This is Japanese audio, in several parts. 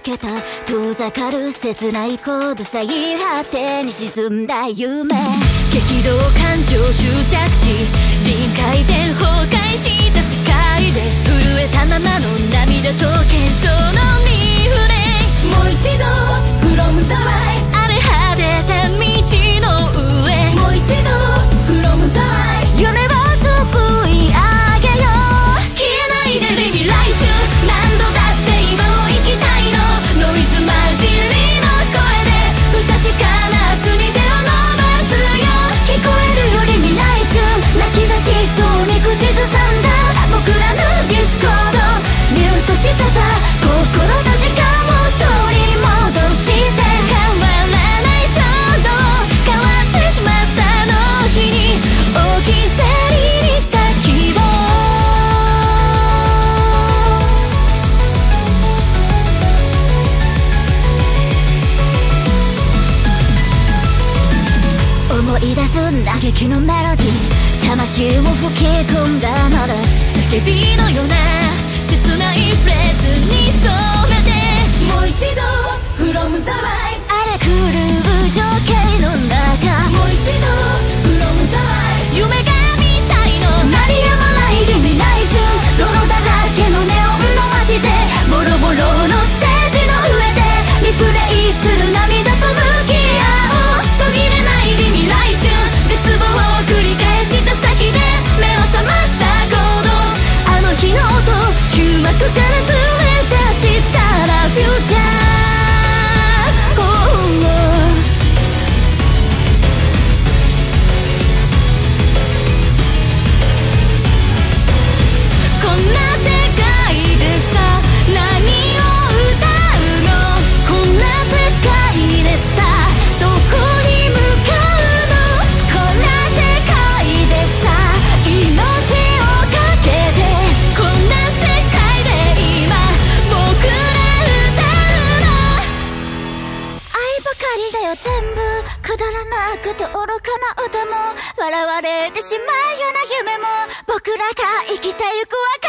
けた遠ざかる切ない高度最果てに沈んだ夢。激動感情執着地。臨界点崩壊した世界で。震えたままの涙と喧騒の見触れもう一度フロムザワ時のメロディー魂を吹き込んだのだ叫びのような切ないフレーズに染めてもう一度 From the light 荒狂う情景の中もう一度 From the light 夢が見たいの。鳴りやまない意味ない中泥だらけのネオンの街でボロボロのステージの上でリプレイする涙と向き合絶望を繰り返した先で目を覚ました行動。あの日の音終幕からずれ出したらフューチャー。も笑われてしまうような夢も僕らが生きてゆくわけ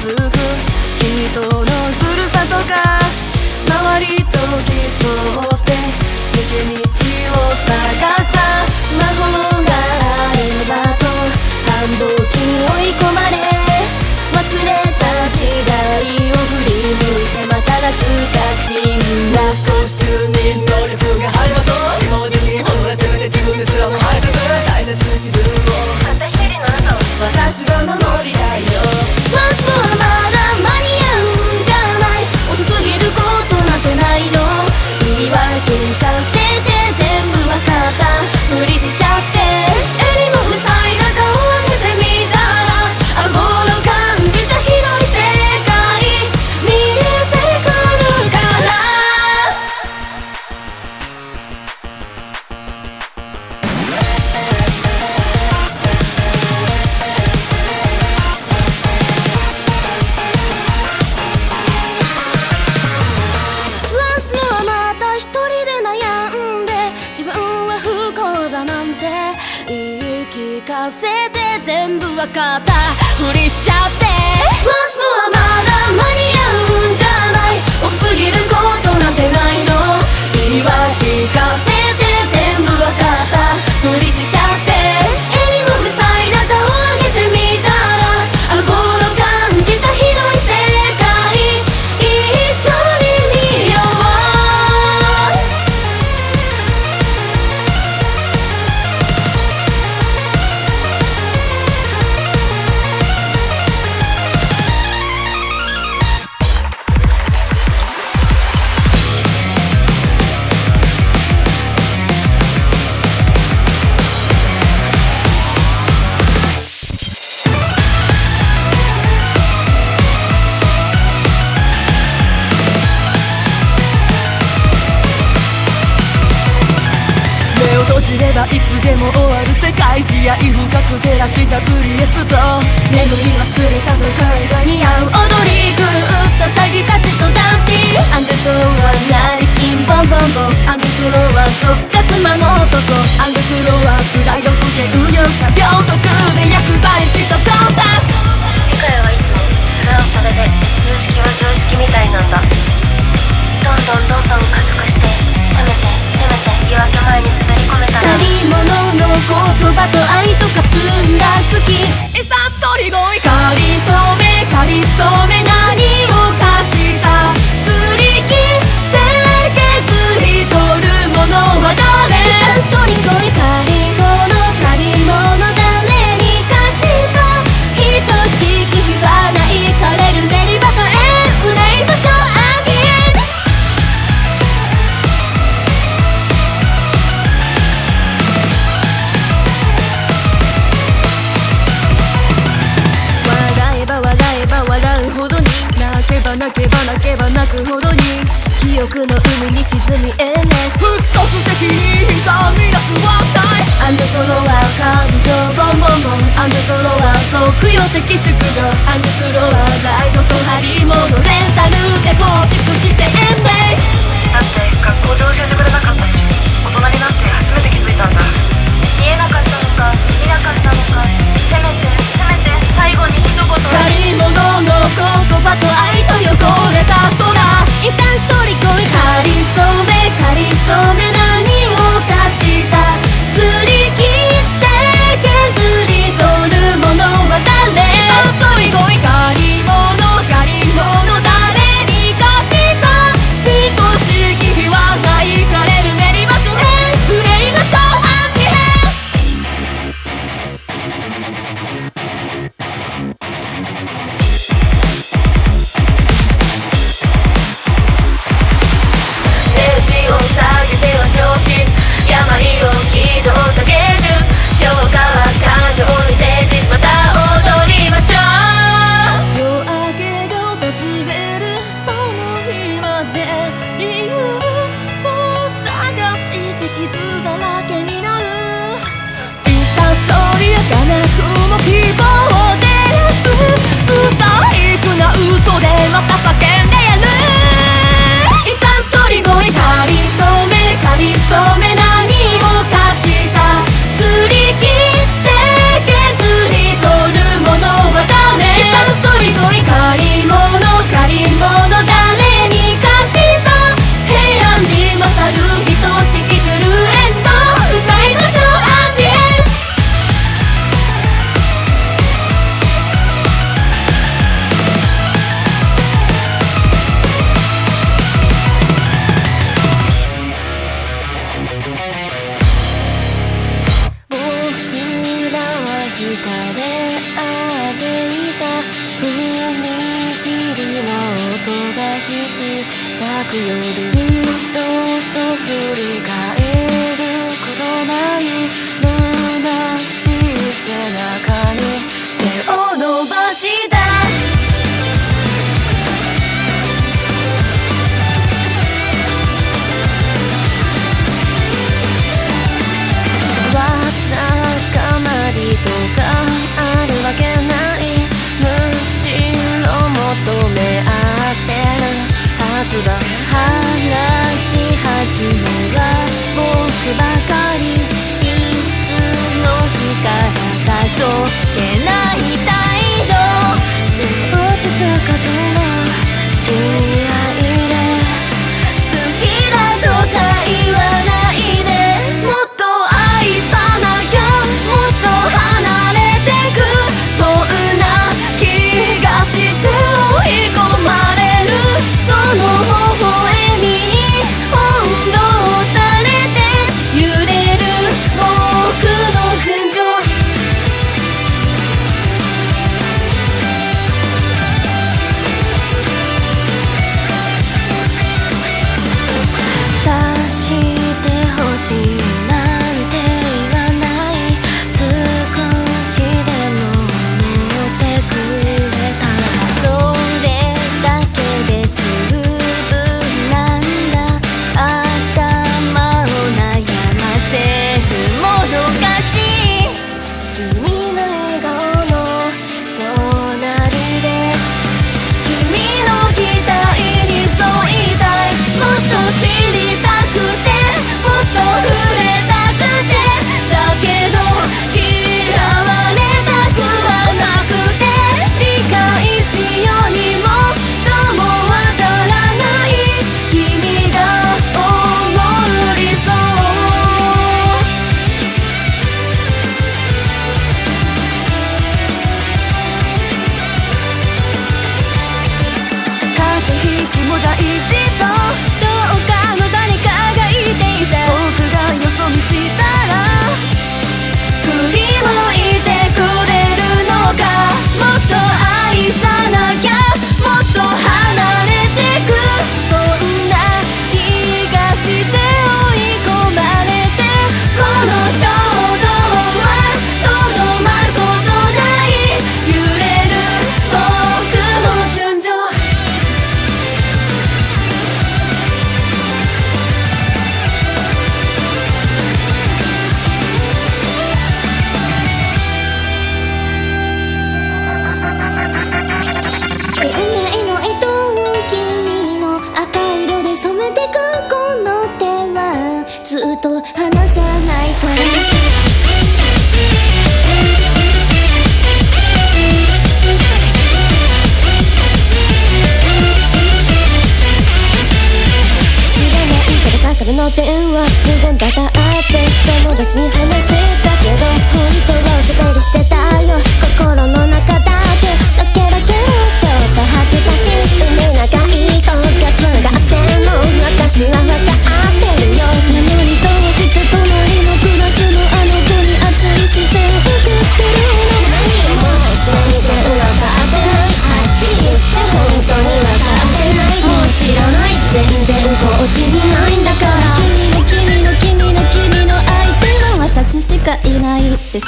づく人のふるさとが周りと競って抜け道を探した魔法があればと反動に追い込まれ忘れた時代を振り向いてまた懐かしいんだ少しに能力があると自持自に踊らせて自分ですらも配属大切な自分を私は守る。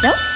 ない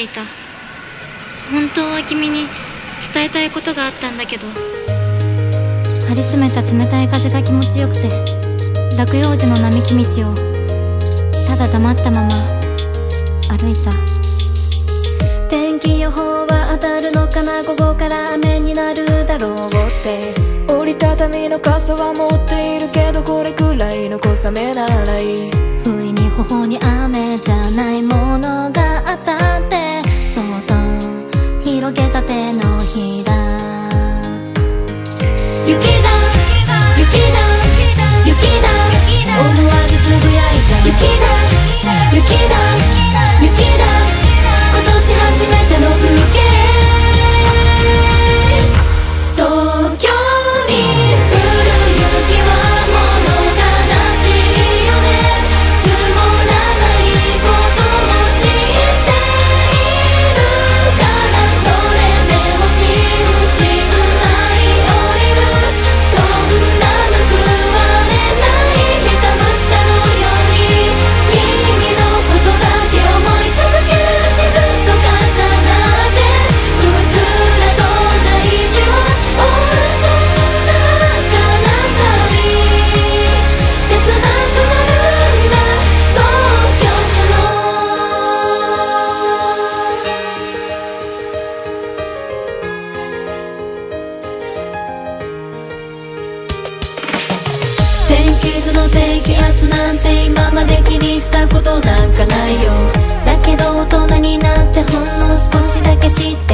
していた。本当は君に伝えたいことがあったんだけど。張り詰めた冷たい風が気持ちよくて落葉樹の並木道をただ黙ったまま歩いた。天気予報は当たるのかな午後から雨になるだろうって。折りたたみの傘は持っているけどこれくらいの小雨ならいい。不意に頬に雨じゃないもの。んて今まで気にしたことなんかないよ。だけど大人になってほんの少しだけ知って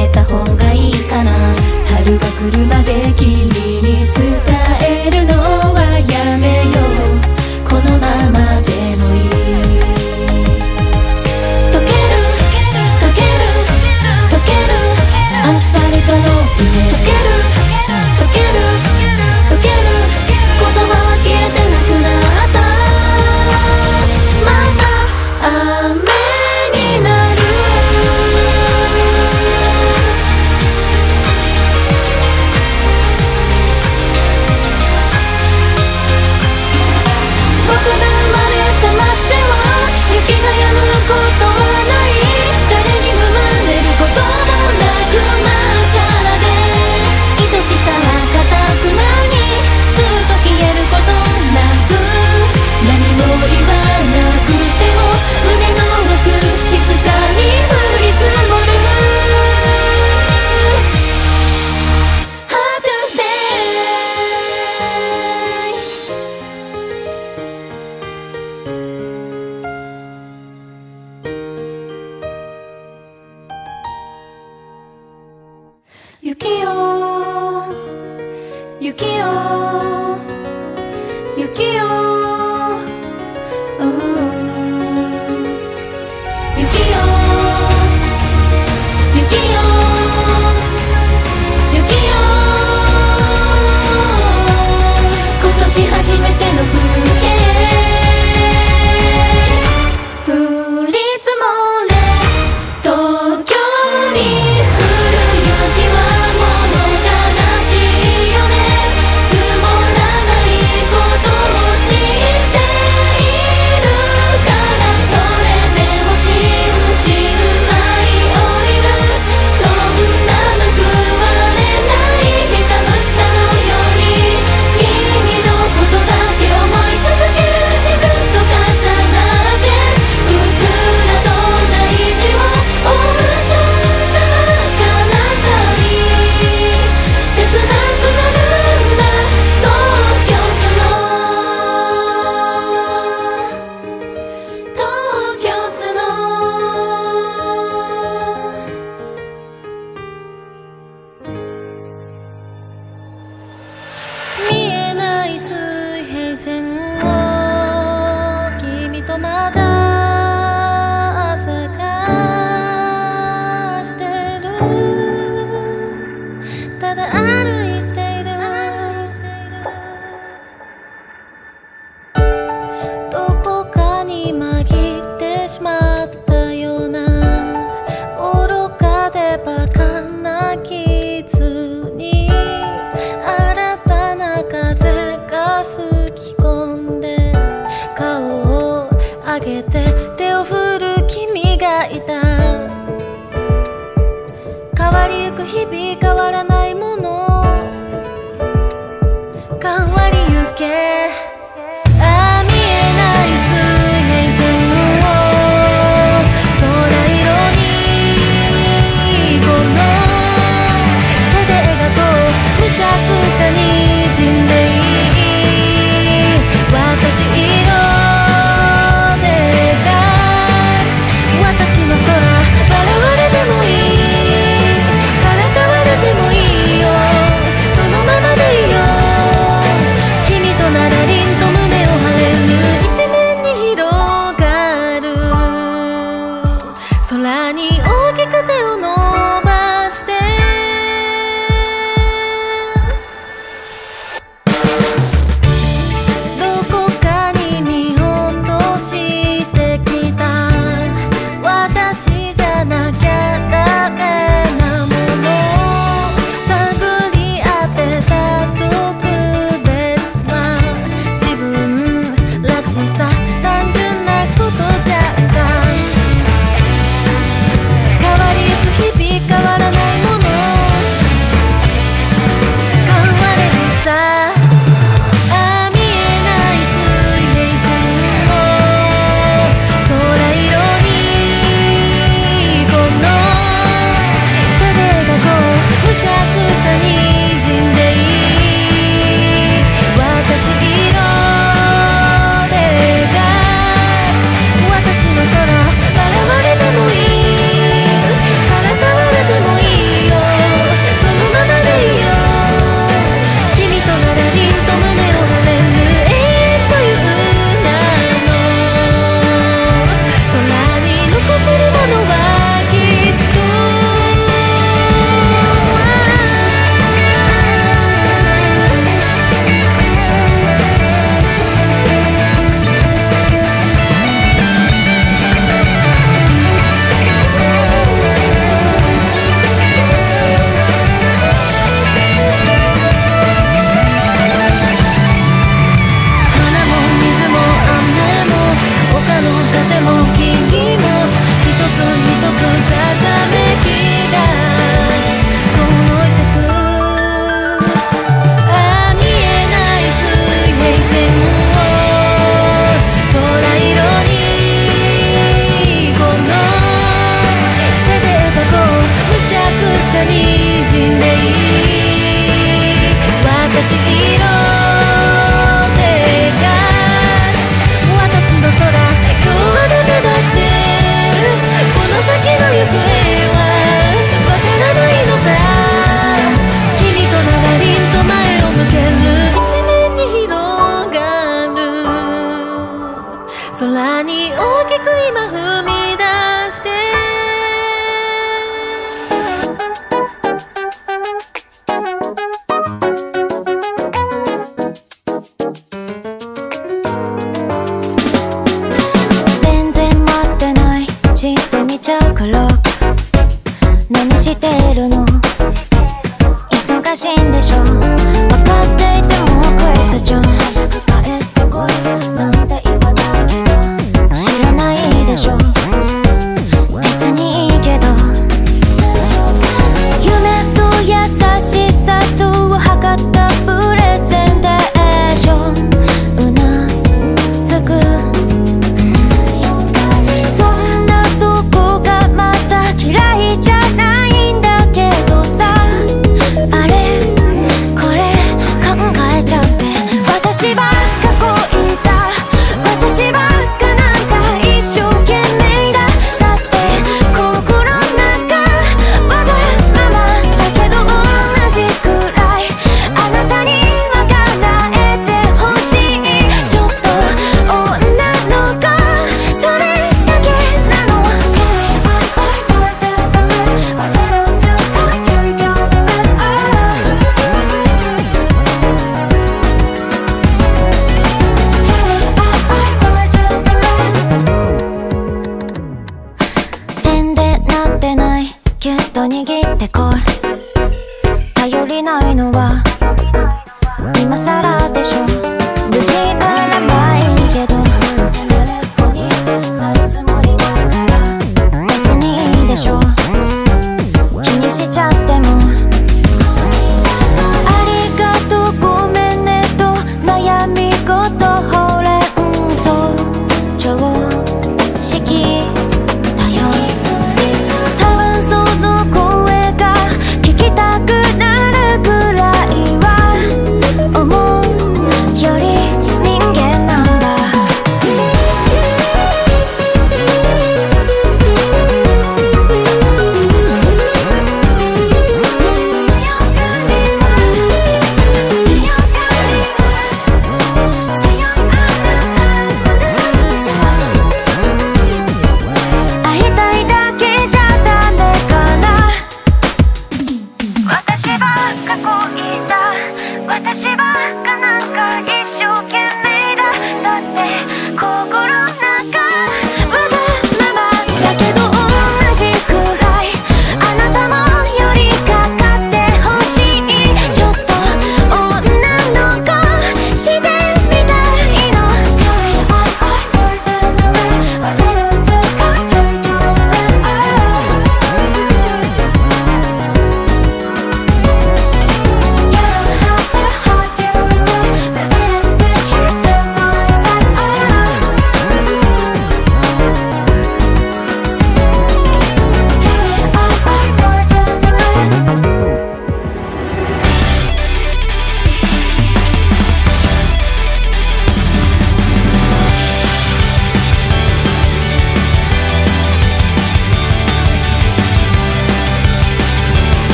しちゃっても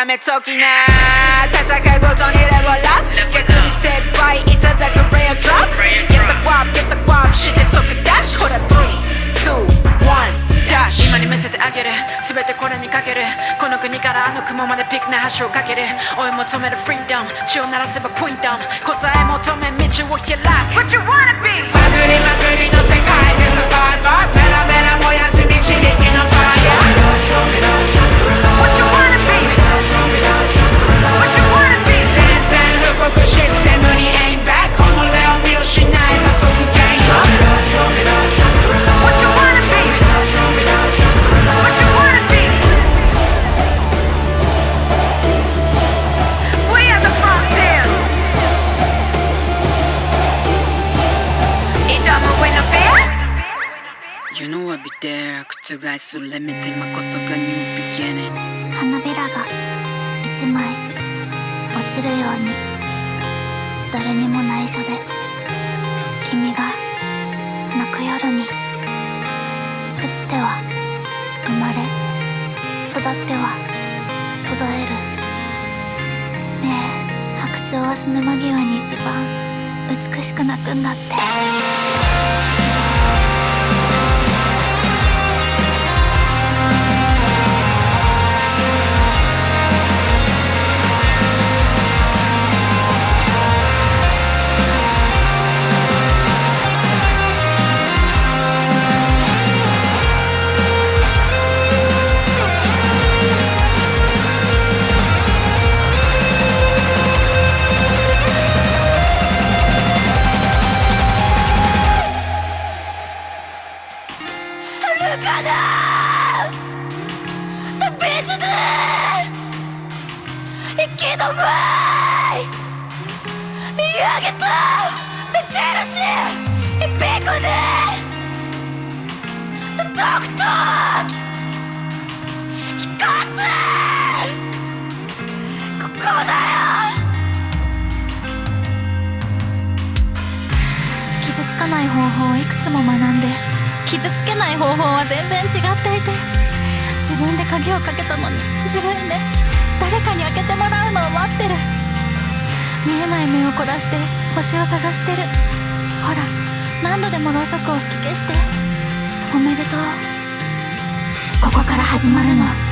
yeah, me talking now. ない目を凝らして星を探してる。ほら何度でもろうそくを吹き消して。おめでとう。ここから始まるの。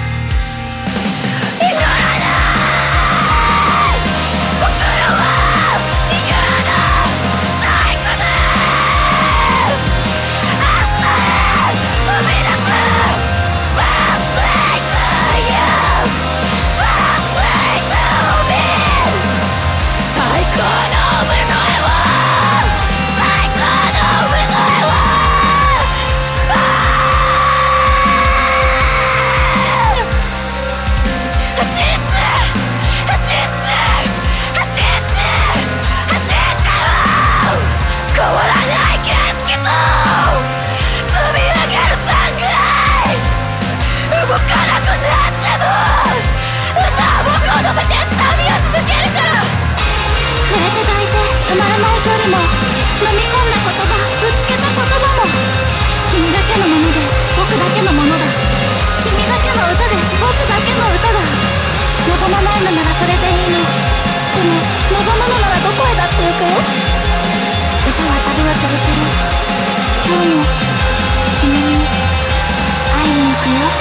飲み込んだ言葉ぶつけた言葉も君だけのもので僕だけのものだ君だけの歌で僕だけの歌だ。望まないのならそれでいいのでも望むのならどこへだって行くよ歌は旅を続ける。今日も君に会いに行くよ。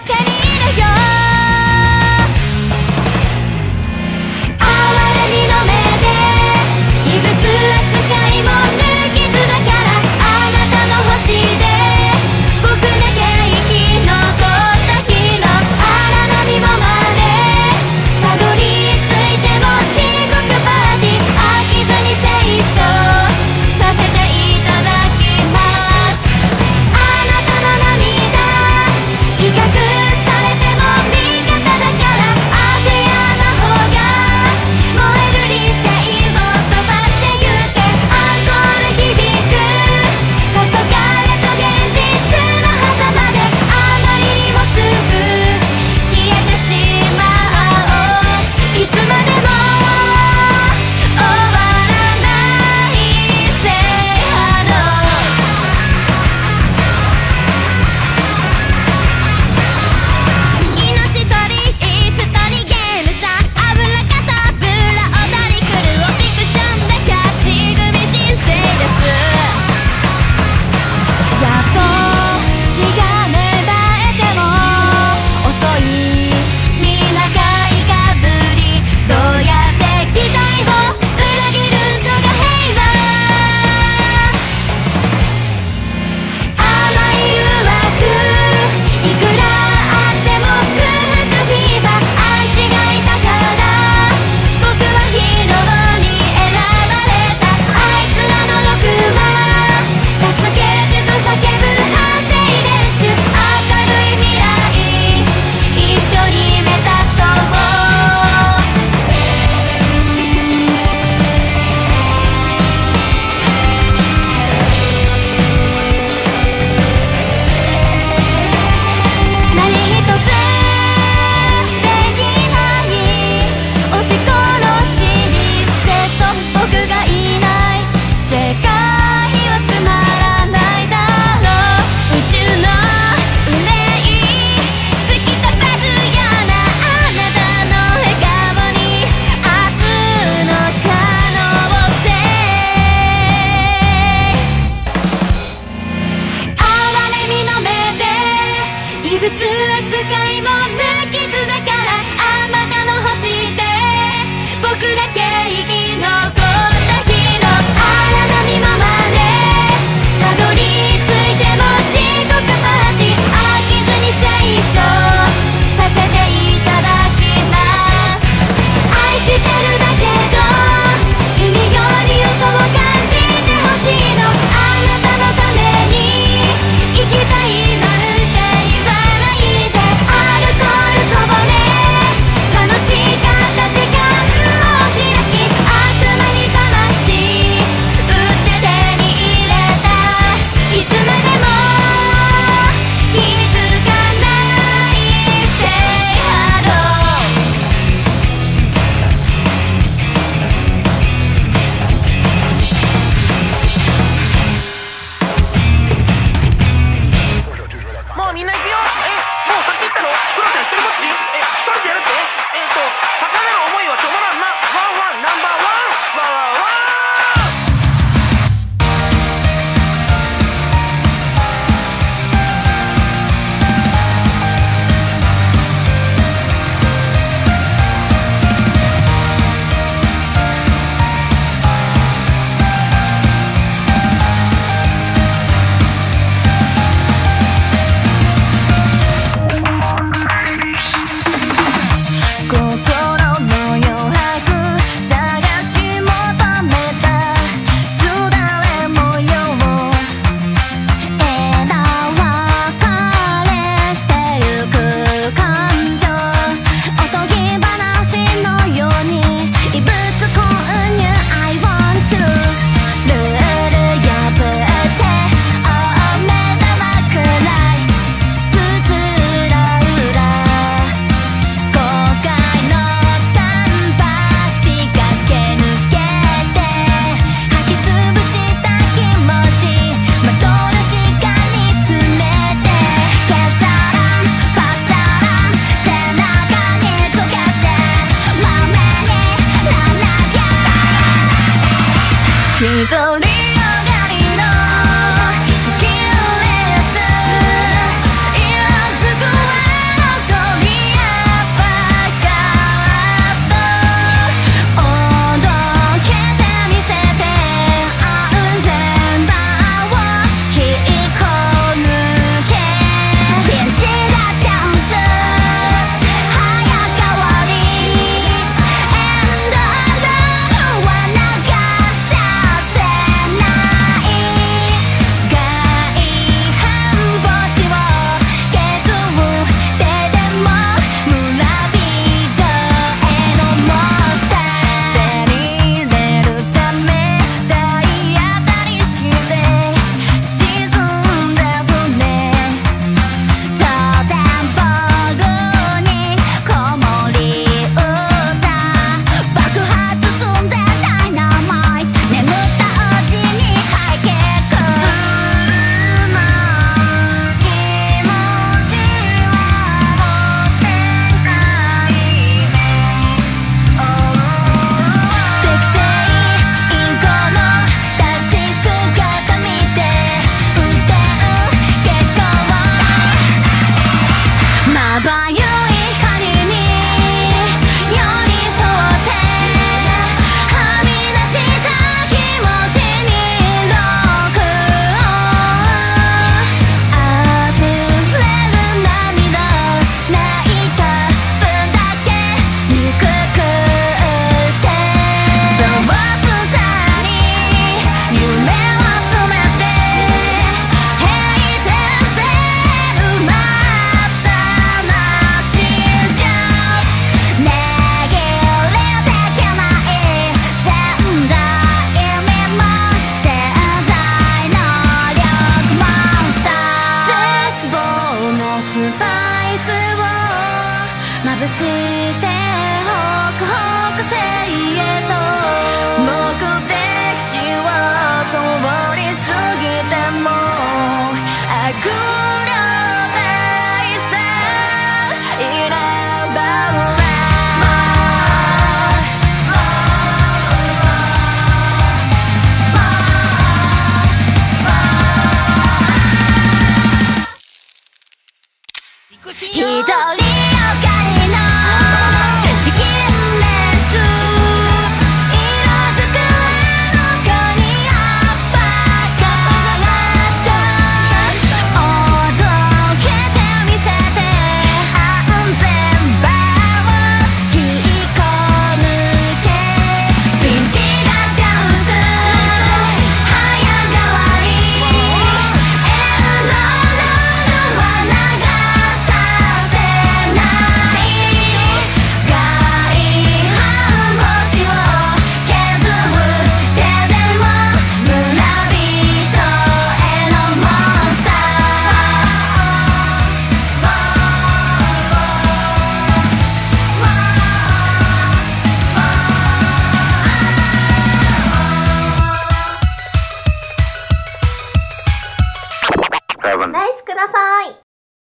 手に入れよう